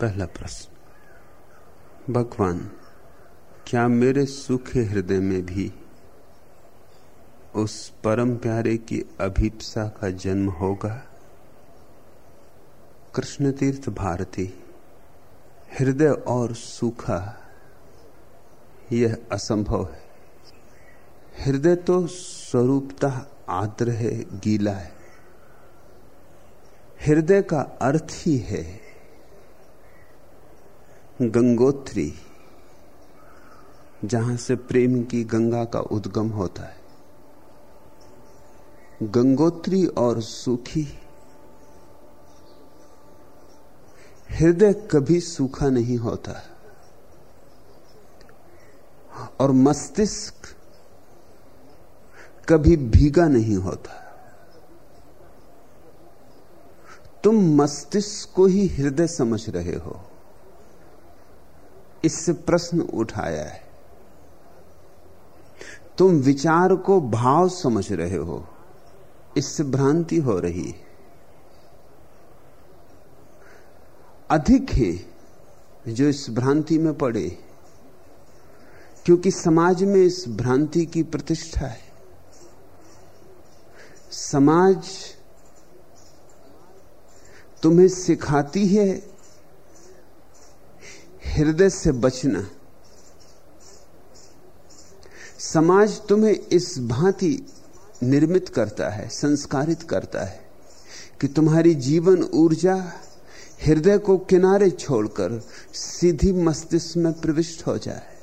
पहला प्रश्न। भगवान, क्या मेरे सूखे हृदय में भी उस परम प्यारे की अभिप्सा का जन्म होगा? कृष्ण तीर्थ भारती, हृदय और सूखा, यह असंभव है। हृदय तो स्वरूपता आद्र है, गीला है। हृदय का अर्थ ही है गंगोत्री, जहाँ से प्रेम की गंगा का उद्गम होता है। गंगोत्री और सूखी, हृदय कभी सूखा नहीं होता। और मस्तिष्क कभी भीगा नहीं होता। तुम मस्तिष्क को ही हृदय समझ रहे हो। इससे प्रश्न उठाया है। तुम विचार को भाव समझ रहे हो। इससे भ्रांति हो रही है। अधिक है जो इस भ्रांति में पड़े, क्योंकि समाज में इस भ्रांति की प्रतिष्ठा है। समाज तुम्हें सिखाती है हृदय से बचना। समाज तुम्हें इस भांति निर्मित करता है, संस्कारित करता है कि तुम्हारी जीवन ऊर्जा हृदय को किनारे छोड़कर सीधी मस्तिष्क में प्रविष्ट हो जाए।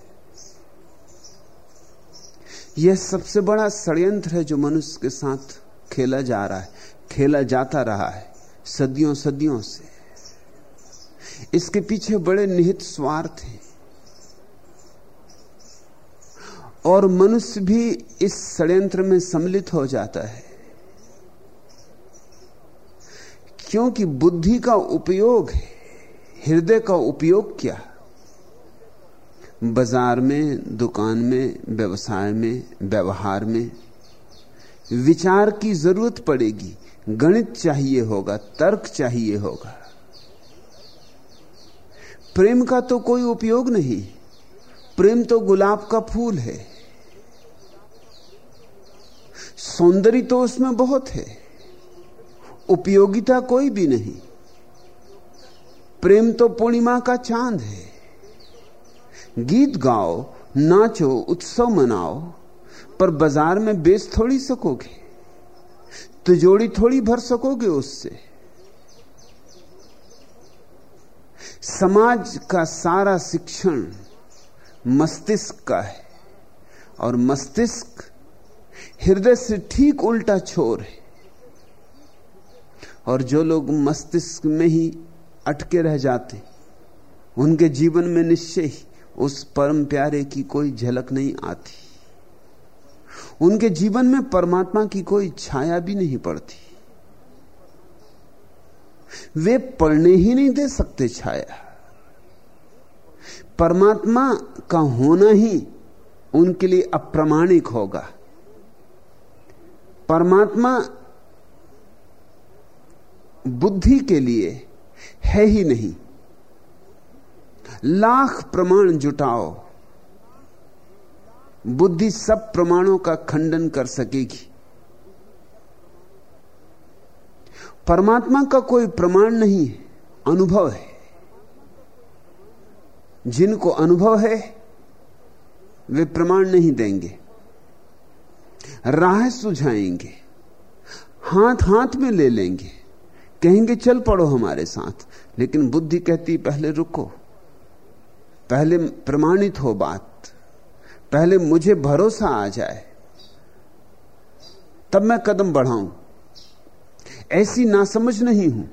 यह सबसे बड़ा षड्यंत्र है जो मनुष्य के साथ खेला जा रहा है, खेला जाता रहा है सदियों सदियों से। इसके पीछे बड़े निहित स्वार्थ हैं। और मनुष्य भी इस षड्यंत्र में सम्मिलित हो जाता है। क्योंकि बुद्धि का उपयोग है, हृदय का उपयोग क्या? बाज़ार में, दुकान में, व्यवसाय में, व्यवहार में विचार की ज़रूरत पड़ेगी। गणित चाहिए होगा, तर्क चाहिए होगा। प्रेम का तो कोई उपयोग नहीं। प्रेम तो गुलाब का फूल है। सौंदर्य तो उसमें बहुत है। उपयोगिता कोई भी नहीं। प्रेम तो पूर्णिमा का चाँद है। गीत गाओ, नाचो, उत्सव मनाओ, पर बाज़ार में बेच थोड़ी सकोगे। तिजोड़ी थोड़ी भर सकोगे उससे। समाज का सारा शिक्षण मस्तिष्क का है। और मस्तिष्क हृदय से ठीक उल्टा छोर है। और जो लोग मस्तिष्क में ही अटके रह जाते, उनके जीवन में निश्चय ही उस परम प्यारे की कोई झलक नहीं आती। उनके जीवन में परमात्मा की कोई छाया भी नहीं पड़ती। वे पढ़ने ही नहीं दे सकते छाया। परमात्मा का होना ही उनके लिए अप्रमाणिक होगा। परमात्मा बुद्धि के लिए है ही नहीं। लाख प्रमाण जुटाओ। बुद्धि सब प्रमाणों का खंडन कर सकेगी। परमात्मा का कोई प्रमाण नहीं है, अनुभव है। जिनको अनुभव है, वे प्रमाण नहीं देंगे। राह सुझाएँगे, हाथ हाथ में ले लेंगे। कहेंगे, चल पड़ो हमारे साथ। लेकिन बुद्धि कहती, पहले रुको। पहले प्रमाणित हो बात। पहले मुझे भरोसा आ जाए। तब मैं कदम बढ़ाऊं। ऐसी नासमझ नहीं हूँ।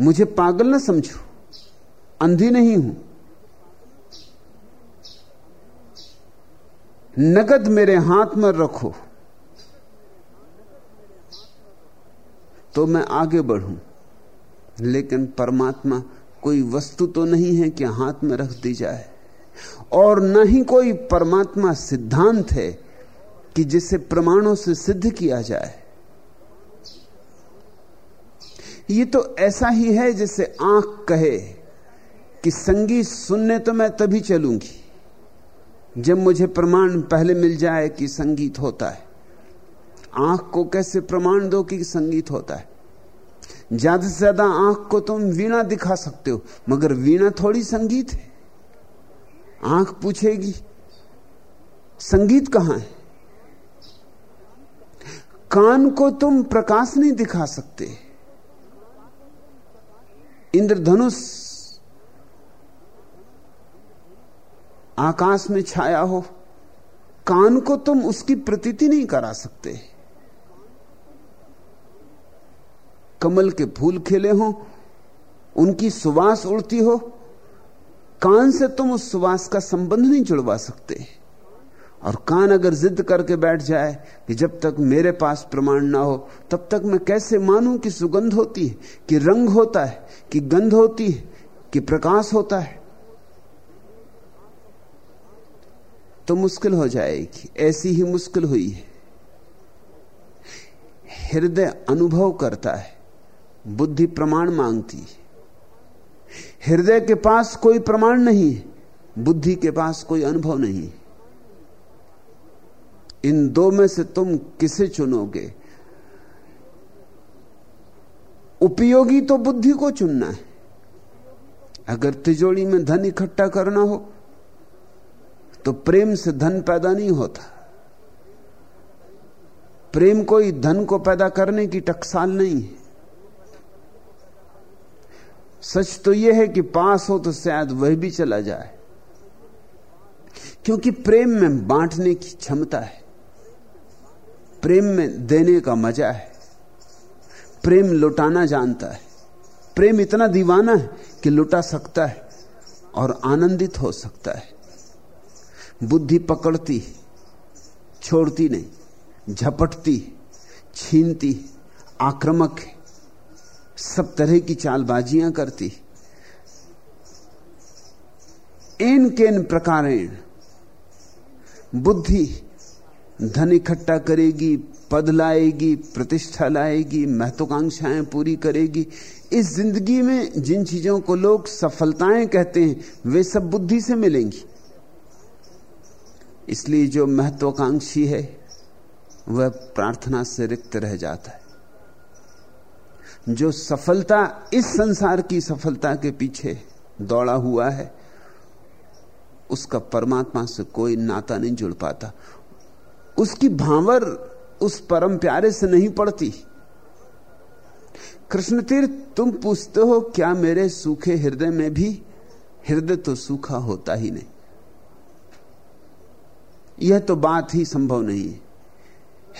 मुझे पागल ना समझो। अंधी नहीं हूँ। नगद मेरे हाथ में रखो। तो मैं आगे बढ़ूं। लेकिन परमात्मा कोई वस्तु तो नहीं है कि हाथ में रख दी जाए। और न ही कोई परमात्मा सिद्धांत है कि जिसे प्रमाणों से सिद्ध किया जाए। ये तो ऐसा ही है जैसे आँख कहे कि संगीत सुनने तो मैं तभी चलूँगी, जब मुझे प्रमाण पहले मिल जाए कि संगीत होता है। आँख को कैसे प्रमाण दो कि संगीत होता है? ज़्यादा से ज़्यादा आँख को तुम वीणा दिखा सकते हो, मगर वीणा थोड़ी संगीत है। आँख पूछेगी, संगीत कहाँ है? कान को तुम प्रकाश नहीं दिखा सकते। इंद्रधनुष आकाश में छाया हो, कान को तुम उसकी प्रतीति नहीं करा सकते। कमल के फूल खिले हो, उनकी सुवास उड़ती हो, कान से तुम उस सुवास का संबंध नहीं जुड़वा सकते। और कान अगर जिद करके बैठ जाए कि जब तक मेरे पास प्रमाण ना हो, तब तक मैं कैसे मानूं कि सुगंध होती है, कि रंग होता है, कि गंध होती है, कि प्रकाश होता है? तो मुश्किल हो जाएगी। ऐसी ही मुश्किल हुई है। हृदय अनुभव करता है, बुद्धि प्रमाण मांगती है। हृदय के पास कोई प्रमाण नहीं है, बुद्धि के पास कोई अनुभव नहीं है। इन दो में से तुम किसे चुनोगे? उपयोगी तो बुद्धि को चुनना है। अगर तिजोड़ी में धन इकट्ठा करना हो तो प्रेम से धन पैदा नहीं होता। प्रेम कोई धन को पैदा करने की टकसाल नहीं है। सच तो यह है कि पास हो तो शायद वह भी चला जाए। क्योंकि प्रेम में बांटने की क्षमता है। प्रेम में देने का मज़ा है। प्रेम लुटाना जानता है। प्रेम इतना दीवाना है कि लुटा सकता है और आनंदित हो सकता है। बुद्धि पकड़ती, छोड़ती नहीं, झपटती, छीनती, आक्रामक सब तरह की चालबाजियाँ करती। इन केन प्रकारेण बुद्धि धन इकट्ठा करेगी, पद लाएगी, प्रतिष्ठा लाएगी, महत्वाकांक्षाएँ पूरी करेगी। इस ज़िंदगी में जिन चीज़ों को लोग सफलताएँ कहते हैं, वे सब बुद्धि से मिलेंगी। इसलिए जो महत्वाकांक्षी है, वह प्रार्थना से रिक्त रह जाता है। जो सफलता, इस संसार की सफलता के पीछे दौड़ा हुआ है, उसका परमात्मा से कोई नाता नहीं जुड़ पाता। उसकी भावर उस परम प्यारे से नहीं पड़ती। कृष्ण तीर्थ तुम पूछते हो, क्या मेरे सूखे हृदय में भी हृदय तो सूखा होता ही नहीं? यह तो बात ही संभव नहीं है।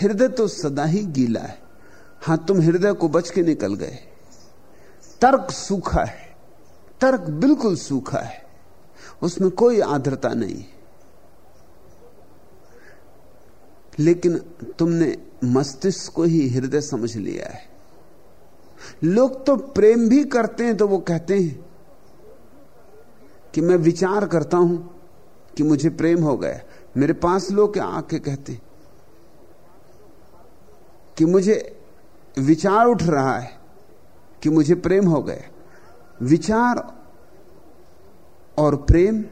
हृदय तो सदा ही गीला है। हाँ, तुम हृदय को बच के निकल गए। तर्क सूखा है। तर्क बिल्कुल सूखा है। उसमें कोई आर्द्रता नहीं लेकिन तुमने मस्तिष्क को ही हृदय समझ लिया है। लोग तो प्रेम भी करते हैं तो वो कहते हैं कि मैं विचार करता हूँ कि मुझे प्रेम हो गया। मेरे पास लोग आके कहते हैं कि मुझे विचार उठ रहा है कि मुझे प्रेम हो गया। विचार और प्रेम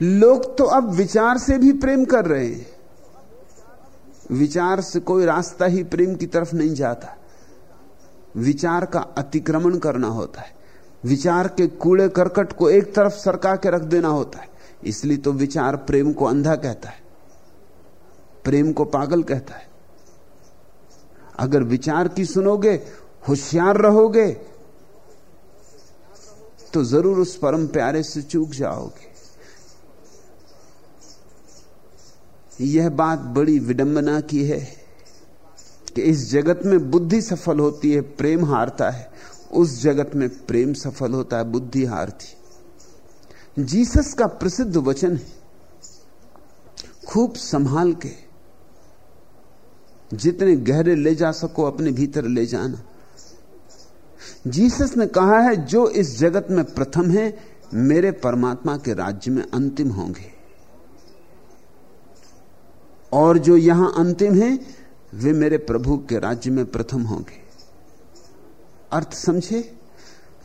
लोग तो अब विचार से भी प्रेम कर रहे हैं। विचार से कोई रास्ता ही प्रेम की तरफ़ नहीं जाता। विचार का अतिक्रमण करना होता है। विचार के कूड़े करकट को एक तरफ़ सरका के रख देना होता है। इसलिए तो विचार प्रेम को अंधा कहता है। प्रेम को पागल कहता है। अगर विचार की सुनोगे, होशियार रहोगे तो ज़रूर उस परम प्यारे से चूक जाओगे। यह बात बड़ी विडंबना की है कि इस जगत में बुद्धि सफल होती है, प्रेम हारता है। उस जगत में प्रेम सफल होता है, बुद्धि हारती। जीसस का प्रसिद्ध वचन है, खूब संभाल के, जितने गहरे ले जा सको, अपने भीतर ले जाना। जीसस ने कहा है, जो इस जगत में प्रथम है, मेरे परमात्मा के राज्य में अंतिम होंगे। और जो यहाँ अंतिम है, वे मेरे प्रभु के राज्य में प्रथम होंगे। अर्थ समझे?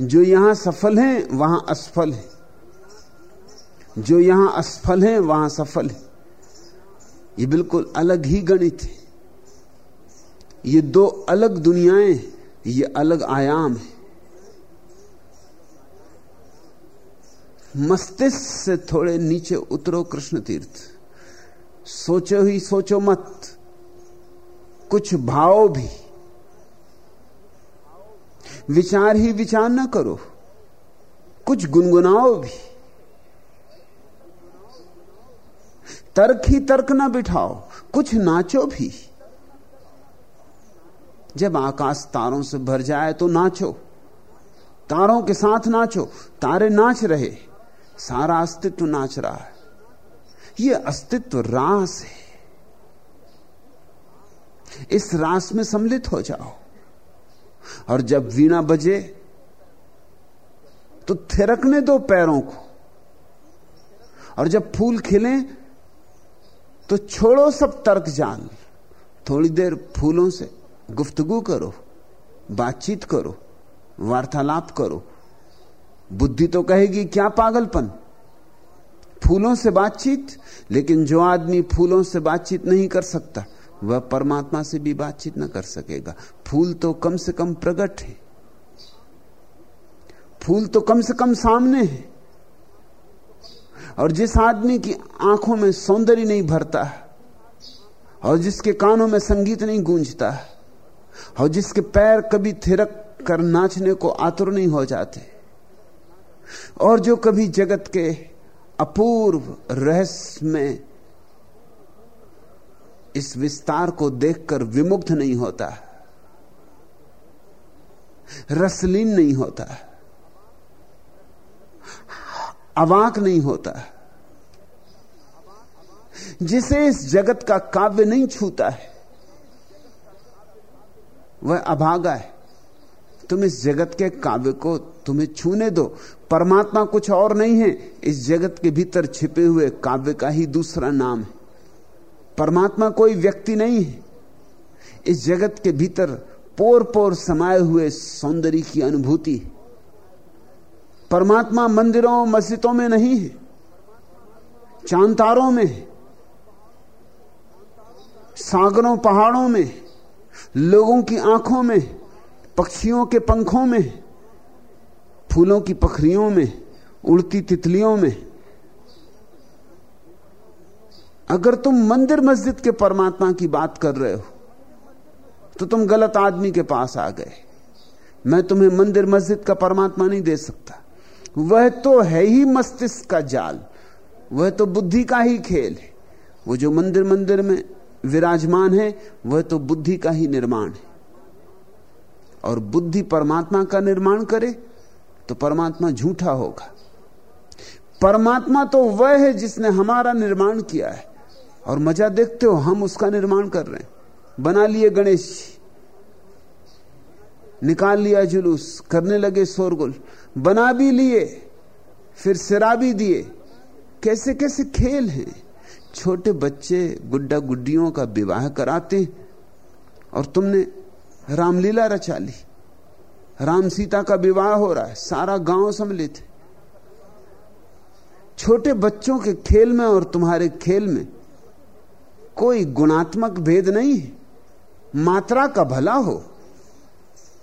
जो यहाँ सफल है, वहाँ असफल है। जो यहाँ असफल है, वहाँ सफल है। ये बिल्कुल अलग ही गणित है। ये दो अलग दुनियाएँ, ये अलग आयाम है। मस्तिष्क से थोड़े नीचे उतरो कृष्ण तीर्थ। सोचो ही सोचो मत। कुछ भाव भी। विचार ही विचार ना करो। कुछ गुनगुनाओ भी। तर्क ही तर्क ना बिठाओ। कुछ नाचो भी। जब आकाश तारों से भर जाए तो नाचो। तारों के साथ नाचो। तारे नाच रहे। सारा अस्तित्व नाच रहा है। यह अस्तित्व रास है। इस रास में सम्मिलित हो जाओ। और जब वीणा बजे तो थिरकने दो पैरों को। और जब फूल खिले तो छोड़ो सब तर्क जान थोड़ी देर फूलों से गुफ्तगु करो, बातचीत करो, वार्तालाप करो। बुद्धि तो कहेगी, क्या पागलपन? फूलों से बातचीत, लेकिन जो आदमी फूलों से बातचीत नहीं कर सकता, वह परमात्मा से भी बातचीत न कर सकेगा। फूल तो कम से कम प्रकट है। फूल तो कम से कम सामने है। और जिस आदमी की आँखों में सौंदर्य नहीं भरता, और जिसके कानों में संगीत नहीं गूंजता, और जिसके पैर कभी थिरक कर नाचने को आतुर नहीं हो जाते, और जो कभी जगत के अपूर्व रहस्य में इस विस्तार को देखकर विमुग्ध नहीं होता। रसलीन नहीं होता। अवाक नहीं होता। जिसे इस जगत का काव्य नहीं छूता है, वह अभागा है। तुम इस जगत के काव्य को तुम्हें छूने दो। परमात्मा कुछ और नहीं है। इस जगत के भीतर छिपे हुए काव्य का ही दूसरा नाम है। परमात्मा कोई व्यक्ति नहीं है। इस जगत के भीतर पोर पोर समाये हुए सौंदर्य की अनुभूति परमात्मा मंदिरों, मस्जिदों में नहीं है। चांतारों में सागरों, पहाड़ों में लोगों की आँखों में पक्षियों के पंखों में, फूलों की पखरियों में, उड़ती तितलियों में। अगर तुम मंदिर मस्जिद के परमात्मा की बात कर रहे हो तो तुम गलत आदमी के पास आ गए। मैं तुम्हें मंदिर मस्जिद का परमात्मा नहीं दे सकता। वह तो है ही मस्तिष्क का जाल। वह तो बुद्धि का ही खेल है। वो जो मंदिर मंदिर में विराजमान है, वह तो बुद्धि का ही निर्माण है। और बुद्धि परमात्मा का निर्माण करे तो परमात्मा झूठा होगा। परमात्मा तो वह है जिसने हमारा निर्माण किया है। और मज़ा देखते हो, हम उसका निर्माण कर रहे हैं। बना लिए गणेश निकाल लिया जुलूस, करने लगे शोरगुल। बना भी लिए, फिर सिरा भी दिए। कैसे कैसे खेल हैं? छोटे बच्चे गुड्डा गुड्डियों का विवाह कराते और तुमने रामलीला रचा ली राम सीता का विवाह हो रहा है, सारा गाँव सम्मिलित है। छोटे बच्चों के खेल में और तुम्हारे खेल में कोई गुणात्मक भेद नहीं है। मात्रा का भला हो।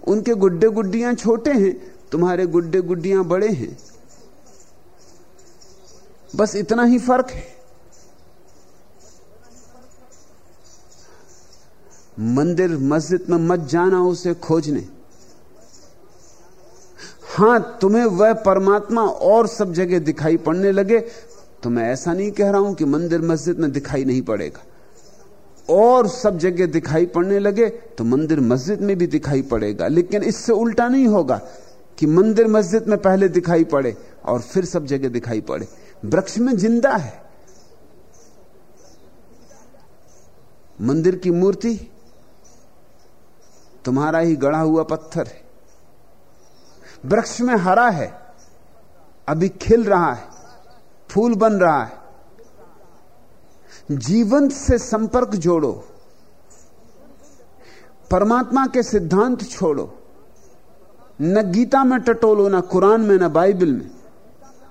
उनके गुड्डे गुड्डियाँ छोटे हैं, तुम्हारे गुड्डे गुड्डियाँ बड़े हैं। बस इतना ही फ़र्क है। मंदिर मस्जिद में मत जाना उसे खोजने। हाँ, तुम्हें वह परमात्मा और सब जगह दिखाई पड़ने लगे तो मैं ऐसा नहीं कह रहा हूँ कि मंदिर मस्जिद में दिखाई नहीं पड़ेगा। और सब जगह दिखाई पड़ने लगे तो मंदिर मस्जिद में भी दिखाई पड़ेगा। लेकिन इससे उल्टा नहीं होगा कि मंदिर मस्जिद में पहले दिखाई पड़े और फिर सब जगह दिखाई पड़े। वृक्ष में ज़िंदा है। मंदिर की मूर्ति तुम्हारा ही गढ़ा हुआ पत्थर है। वृक्ष में हरा है, अभी खिल रहा है, फूल बन रहा है। जीवन से संपर्क जोड़ो, परमात्मा के सिद्धांत छोड़ो। न गीता में टटोलो, ना कुरान में, ना बाइबल में।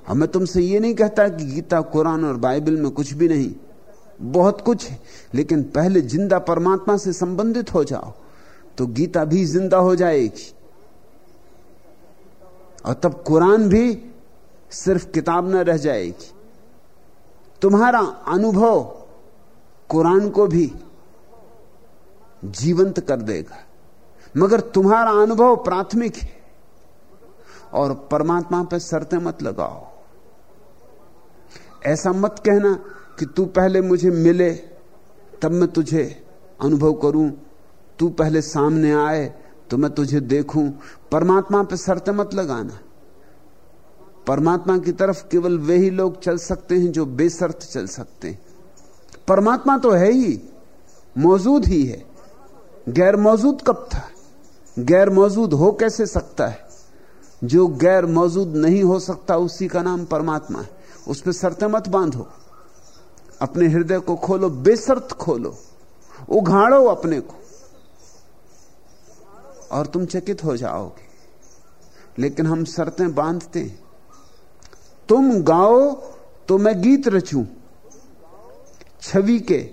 और मैं तुमसे ये नहीं कहता कि गीता, कुरान और बाइबल में कुछ भी नहीं। बहुत कुछ है, लेकिन पहले ज़िंदा परमात्मा से संबंधित हो जाओ। तो गीता भी ज़िंदा हो जाएगी। और तब कुरान भी सिर्फ़ किताब न रह जाएगी। तुम्हारा अनुभव कुरान को भी जीवंत कर देगा। मगर तुम्हारा अनुभव प्राथमिक है। और परमात्मा पर शर्तें मत लगाओ। ऐसा मत कहना कि तू पहले मुझे मिले, तब मैं तुझे अनुभव करूँ। तू पहले सामने आए तो मैं तुझे देखूँ। परमात्मा पे शर्तें मत लगाना। परमात्मा की तरफ़ केवल वे ही लोग चल सकते हैं जो बेसर्त चल सकते हैं। परमात्मा तो है ही, मौजूद ही है। गैर मौजूद कब था? गैर मौजूद हो कैसे सकता है? जो गैर मौजूद नहीं हो सकता, उसी का नाम परमात्मा है। उस पर शर्तें मत बांधो। अपने हृदय को खोलो बेसर्त खोलो। उघाड़ो अपने को। और तुम चकित हो जाओगे। लेकिन हम शर्तें बांधते हैं। तुम गाओ तो मैं गीत रचूं। छवि के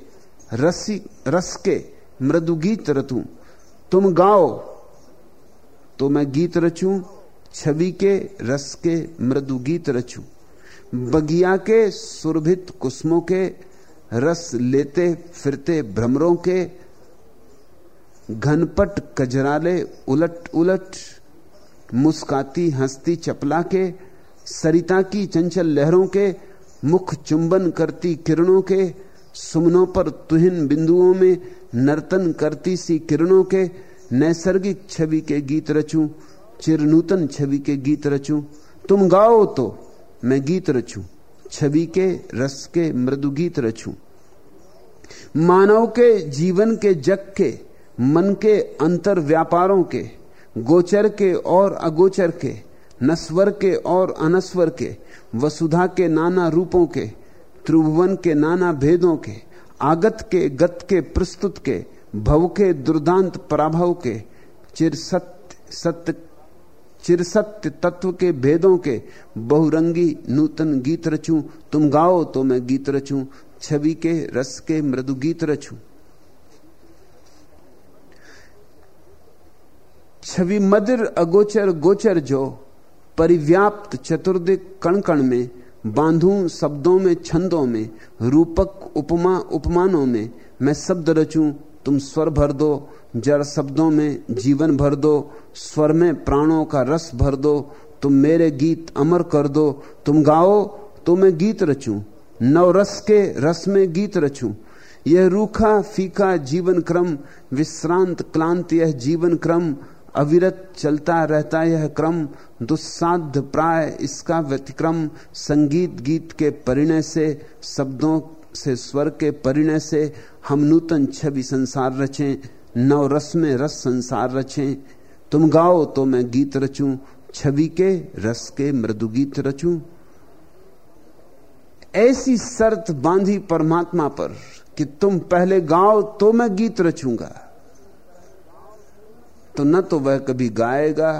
रसी रस के मृदु गीत रचूं तुम गाओ तो मैं गीत रचूं, छवि के, रस के मृदु गीत रचूं। बगिया के, सुरभित कुसमों के, रस लेते फिरते भ्रमरों के घनपट कजराले उलट उलट, मुस्काती हंसती चपला के, सरिता की चंचल लहरों के, मुख चुंबन करती किरणों के, सुमनों पर तुहिन बिंदुओं में नर्तन करती सी किरणों के, नैसर्गिक छवि के गीत रचूं, चिरनूतन छवि के गीत रचूं। तुम गाओ तो मैं गीत रचूं, छवि के रस के मृदु गीत रचूं। मानव के जीवन के जग के मन के अंतर व्यापारों के, गोचर के और अगोचर के, नस्वर के और अनस्वर के, वसुधा के नाना रूपों के, त्रिभुवन के नाना भेदों के, आगत के, गत के, प्रस्तुत के, भव के, दुर्दांत पराभव के चिर सत्य सत्य, चिरसत्य तत्व के भेदों के, बहुरंगी नूतन गीत रचूं, तुम गाओ तो मैं गीत रचूं, छवि के, रस के, मृदु गीत रचूं। छवि मदिर अगोचर गोचर जो, परिव्याप्त चतुर्दिक कण कण में, बांधू शब्दों में, छंदों में, रूपक उपमा उपमानों में, मैं शब्द रचूं, तुम स्वर भर दो, जड़ शब्दों में जीवन भर दो, स्वर में प्राणों का रस भर दो, तुम मेरे गीत अमर कर दो, तुम गाओ तो मैं गीत रचूं, नव रस के रस में गीत रचूं। यह रूखा फीका जीवन क्रम, विश्रांत क्लांत यह जीवन क्रम अविरत चलता रहता यह क्रम, दुस्साध्य प्राय इसका व्यतिक्रम संगीत गीत के परिणय से, शब्दों से, स्वर के परिणय से हम नूतन छवि संसार रचें नव रस में रस संसार रचें। तुम गाओ तो मैं गीत रचूं, छवि के रस के मृदु गीत रचूं। ऐसी शर्त बांधी परमात्मा पर कि तुम पहले गाओ तो मैं गीत रचूँगा। तो न तो वह कभी गाएगा,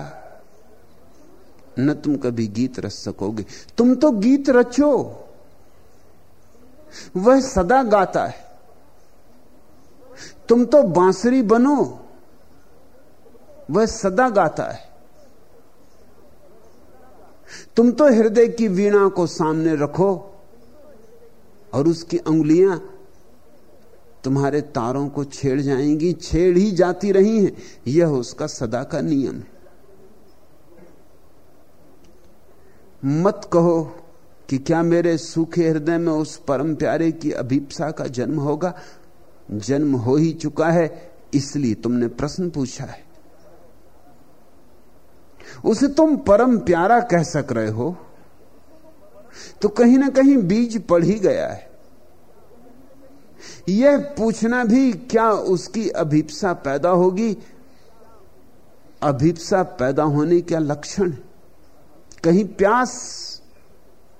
न तुम कभी गीत रच सकोगे। तुम तो गीत रचो, वह सदा गाता है। तुम तो बांसुरी बनो, वह सदा गाता है। तुम तो हृदय की वीणा को सामने रखो और उसकी उंगलियाँ तुम्हारे तारों को छेड़ जाएँगी, छेड़ ही जाती रही हैं। यह उसका सदा का नियम है। मत कहो कि क्या मेरे सूखे हृदय में उस परम प्यारे की अभीपसा का जन्म होगा? जन्म हो ही चुका है, इसलिए तुमने प्रश्न पूछा है। उसे तुम परम प्यारा कह सक रहे हो तो कहीं ना कहीं बीज पड़ ही गया है। यह पूछना भी क्या उसकी अभीपसा पैदा होगी? अभीपसा पैदा होने का लक्षण कहीं प्यास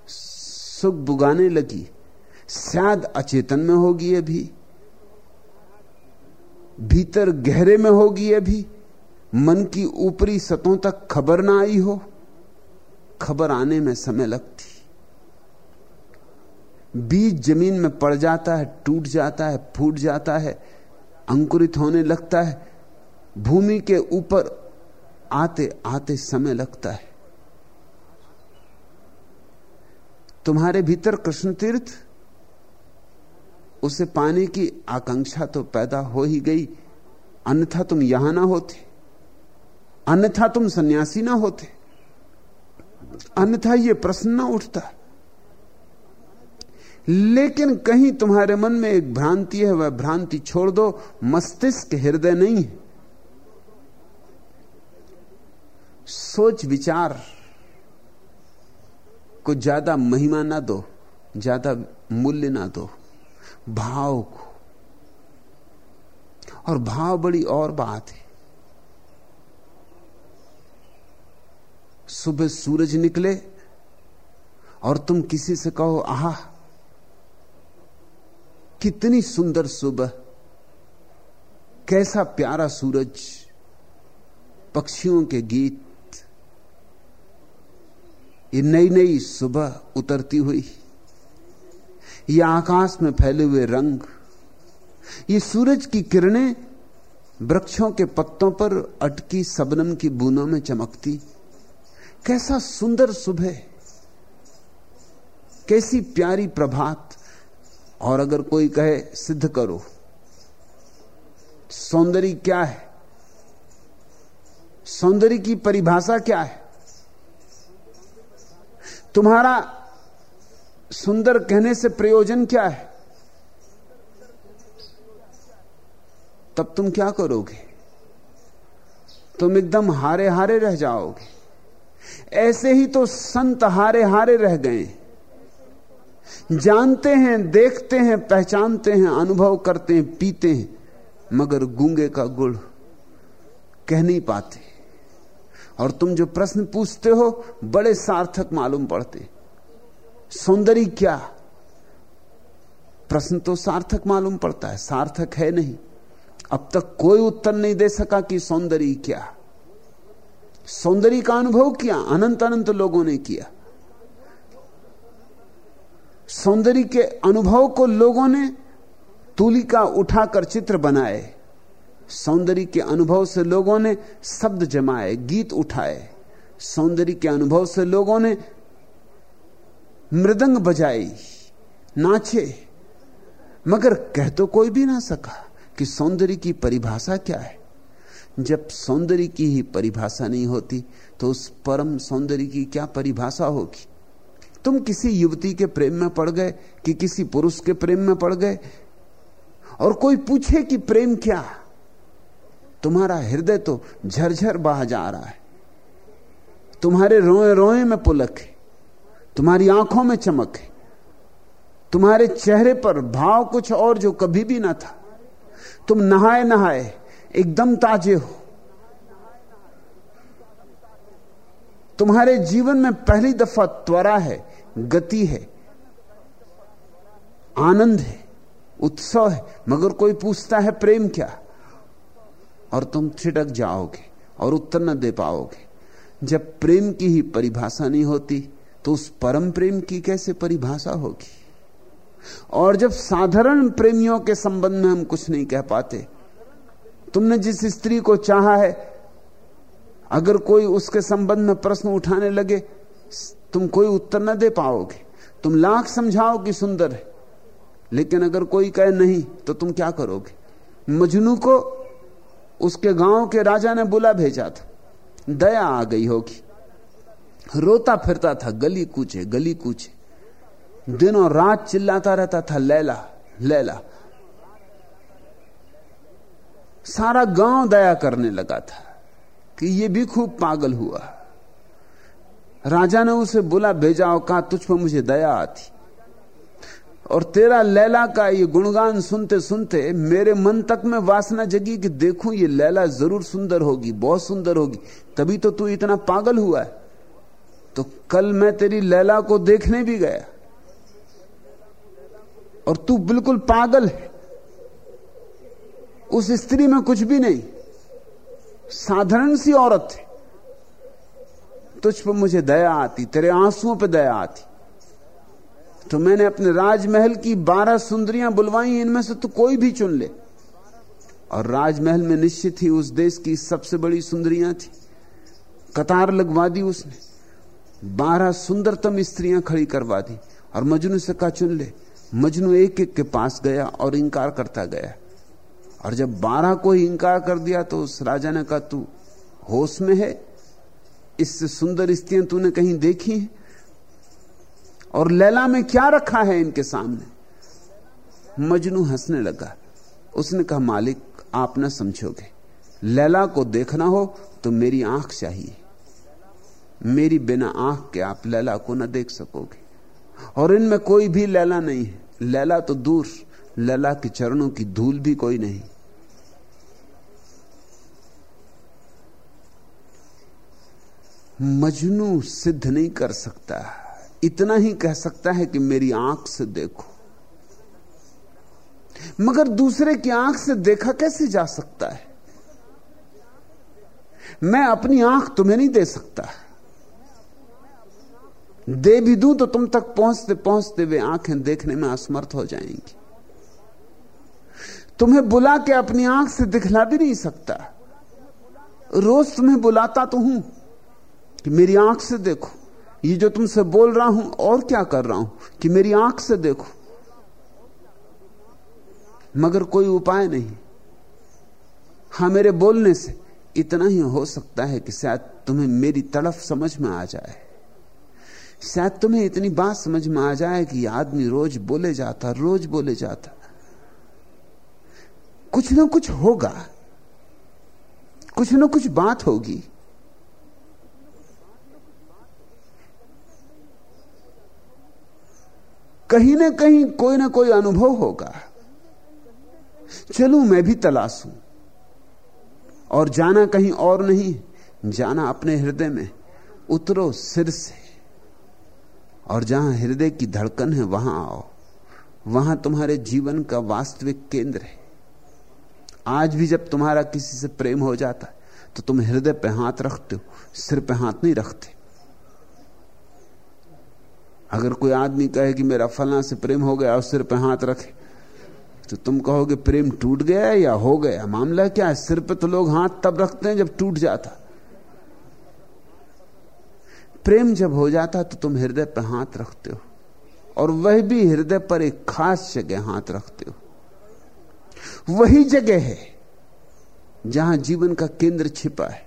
सुख बुगाने लगी शायद अचेतन में होगी अभी, भीतर गहरे में होगी अभी, मन की ऊपरी सतहों तक खबर ना आई हो, खबर आने में समय लगती। बीज ज़मीन में पड़ जाता है, टूट जाता है, फूट जाता है, अंकुरित होने लगता है, भूमि के ऊपर आते आते समय लगता है। तुम्हारे भीतर कृष्ण तीर्थ, उसे पाने की आकांक्षा तो पैदा हो ही गई, अन्यथा तुम यहाँ ना होते, अन्यथा तुम सन्यासी ना होते, अन्यथा यह प्रश्न ना उठता। लेकिन कहीं तुम्हारे मन में एक भ्रांति है, वह भ्रांति छोड़ दो, मस्तिष्क हृदय नहीं है। सोच विचार को ज़्यादा महिमा ना दो, ज़्यादा मूल्य ना दो, भाव को। और भाव बड़ी और बात है। सुबह सूरज निकले और तुम किसी से कहो, आहा कितनी सुंदर सुबह। कैसा प्यारा सूरज। पक्षियों के गीत। ये नई नई सुबह उतरती हुई। ये आकाश में फैले हुए रंग। ये सूरज की किरणें वृक्षों के पत्तों पर अटकी सबनम की बूंदों में चमकती। कैसा सुंदर सुबह। कैसी प्यारी प्रभात। और अगर कोई कहे, सिद्ध करो। सौंदर्य क्या है? सौंदर्य की परिभाषा क्या है? तुम्हारा सुंदर कहने से प्रयोजन क्या है? तब तुम क्या करोगे? तुम एकदम हारे हारे रह जाओगे। ऐसे ही तो संत हारे हारे रह गए। जानते हैं, देखते हैं, पहचानते हैं, अनुभव करते हैं, पीते हैं, मगर गूँगे का गुड़ कह नहीं पाते। और तुम जो प्रश्न पूछते हो, बड़े सार्थक मालूम पड़ते। सौंदर्य क्या? प्रश्न तो सार्थक मालूम पड़ता है, सार्थक है नहीं। अब तक कोई उत्तर नहीं दे सका कि सौंदर्य क्या। सौंदर्य का अनुभव किया अनंत अनंत लोगों ने किया। सौंदर्य के अनुभव को लोगों ने तूलिका उठाकर चित्र बनाए। सौंदर्य के अनुभव से लोगों ने शब्द जमाए, गीत उठाए। सौंदर्य के अनुभव से लोगों ने मृदंग बजाई, नाचे। मगर कह तो कोई भी ना सका कि सौंदर्य की परिभाषा क्या है। जब सौंदर्य की ही परिभाषा नहीं होती तो उस परम सौंदर्य की क्या परिभाषा होगी? तुम किसी युवती के प्रेम में पड़ गए कि किसी पुरुष के प्रेम में पड़ गए? और कोई पूछे कि प्रेम क्या? तुम्हारा हृदय तो झरझर बहा जा रहा है। तुम्हारे रोए रोए में पुलक है। तुम्हारी आँखों में चमक है। तुम्हारे चेहरे पर भाव कुछ और जो कभी भी ना था। तुम नहाए नहाए एकदम ताजे हो। तुम्हारे जीवन में पहली दफ़ा त्वरा है। गति है, आनंद है उत्सव है, मगर कोई पूछता है प्रेम क्या? और तुम छिटक जाओगे और उत्तर न दे पाओगे। जब प्रेम की ही परिभाषा नहीं होती तो उस परम प्रेम की कैसे परिभाषा होगी? और जब साधारण प्रेमियों के संबंध में हम कुछ नहीं कह पाते, तुमने जिस स्त्री को चाहा है, अगर कोई उसके संबंध में प्रश्न उठाने लगे तुम कोई उत्तर न दे पाओगे। तुम लाख समझाओ कि सुंदर है, लेकिन अगर कोई कहे नहीं तो तुम क्या करोगे? मजनू को उसके गाँव के राजा ने बुला भेजा था। दया आ गई होगी। रोता फिरता था, गली कूचे गली कूचे। दिनों रात चिल्लाता रहता था, लैला लैला। सारा गाँव दया करने लगा था कि ये भी खूब पागल हुआ। राजा ने उसे बुला भेजा और कहा, तुझ पर मुझे दया आती। और तेरा लैला का ये गुणगान सुनते सुनते मेरे मन तक में वासना जगी कि देखूँ, ये लैला ज़रूर सुंदर होगी, बहुत सुंदर होगी। तभी तो तू इतना पागल हुआ है। तो कल मैं तेरी लैला को देखने भी गया। और तू बिल्कुल पागल है। उस स्त्री में कुछ भी नहीं। साधारण सी औरत थी तुझ पर मुझे दया आती, तेरे आंसुओं पर दया आती। तो मैंने अपने राजमहल की बारह सुंदरियाँ बुलवाई, इनमें से तो कोई भी चुन ले। और राजमहल में निश्चित ही उस देश की सबसे बड़ी सुंदरियाँ थी। कतार लगवा दी उसने। बारह सुंदरतम स्त्रियाँ खड़ी करवा दी। और मजनू से कहा, चुन ले। मजनू एक एक के पास गया और इंकार करता गया। और जब बारह को ही इंकार कर दिया तो उस राजा ने कहा, तू होश में है? इससे सुंदर स्त्रियाँ तूने कहीं देखी हैं? और लैला में क्या रखा है इनके सामने? मजनू हंसने लगा। उसने कहा, मालिक, आप ना समझोगे। लैला को देखना हो तो मेरी आँख चाहिए। मेरी बिना आँख के आप लैला को ना देख सकोगे। और इनमें कोई भी लैला नहीं है। लैला तो दूर। लैला के चरणों की धूल भी कोई नहीं। मजनू सिद्ध नहीं कर सकता। इतना ही कह सकता है कि मेरी आँख से देखो। मगर दूसरे की आँख से देखा कैसे जा सकता है? मैं अपनी आँख तुम्हें नहीं दे सकता। दे भी दूँ तो तुम तक पहुँचते पहुँचते वे आँखें देखने में असमर्थ हो जाएँगी। तुम्हें बुला के अपनी आँख से दिखला भी नहीं सकता। रोज तुम्हें बुलाता तो हूँ। कि मेरी आँख से देखो। ये जो तुमसे बोल रहा हूँ, और क्या कर रहा हूँ? कि मेरी आँख से देखो। मगर कोई उपाय नहीं। हाँ, मेरे बोलने से इतना ही हो सकता है कि शायद तुम्हें मेरी तड़फ समझ में आ जाए। शायद तुम्हें इतनी बात समझ में आ जाए कि आदमी रोज बोले जाता, रोज बोले जाता। कुछ ना कुछ होगा। कुछ ना कुछ बात होगी। कहीं ना कहीं कोई ना कोई अनुभव होगा। चलू, मैं भी तलाशूं। और जाना कहीं और नहीं, जाना अपने हृदय में। उतरो सिर से। और जहाँ हृदय की धड़कन है, वहाँ आओ। वहाँ तुम्हारे जीवन का वास्तविक केंद्र है। आज भी जब तुम्हारा किसी से प्रेम हो जाता है तो तुम हृदय पे हाथ रखते हो, सिर पे हाथ नहीं रखते। अगर कोई आदमी कहे कि मेरा फला से प्रेम हो गया और सिर पे हाथ रखे तो तुम कहोगे, प्रेम टूट गया या हो गया? मामला क्या है? सिर पे तो लोग हाथ तब रखते हैं जब टूट जाता। प्रेम जब हो जाता तो तुम हृदय पर हाथ रखते हो। और वह भी हृदय पर एक खास जगह हाथ रखते हो। वही जगह है जहाँ जीवन का केंद्र छिपा है,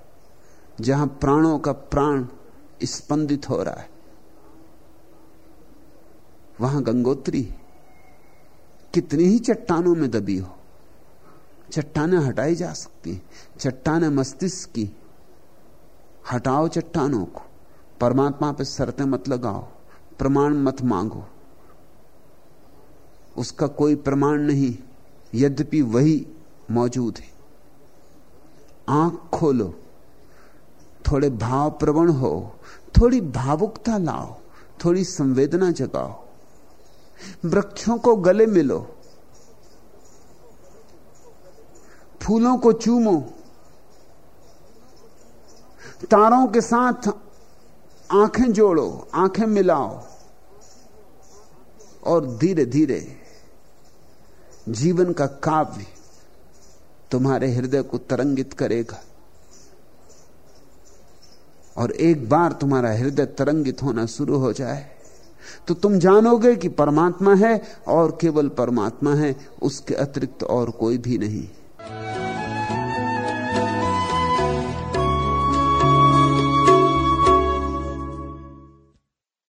जहाँ प्राणों का प्राण स्पंदित हो रहा है। वहाँ गंगोत्री। कितनी ही चट्टानों में दबी हो। चट्टाने हटाई जा सकती चट्टाने मस्तिष्क की। हटाओ चट्टानों को। परमात्मा पे शर्तें मत लगाओ। प्रमाण मत मांगो। उसका कोई प्रमाण नहीं। यद्यपि वही मौजूद है। आँख खोलो। थोड़े भाव प्रवण हो। थोड़ी भावुकता लाओ। थोड़ी संवेदना जगाओ। वृक्षों को गले मिलो, फूलों को चूमो, तारों के साथ आँखें जोड़ो, आँखें मिलाओ, और धीरे धीरे जीवन का काव्य तुम्हारे हृदय को तरंगित करेगा। और एक बार तुम्हारा हृदय तरंगित होना शुरू हो जाए तो तुम जानोगे कि परमात्मा है और केवल परमात्मा है, उसके अतिरिक्त और कोई भी नहीं।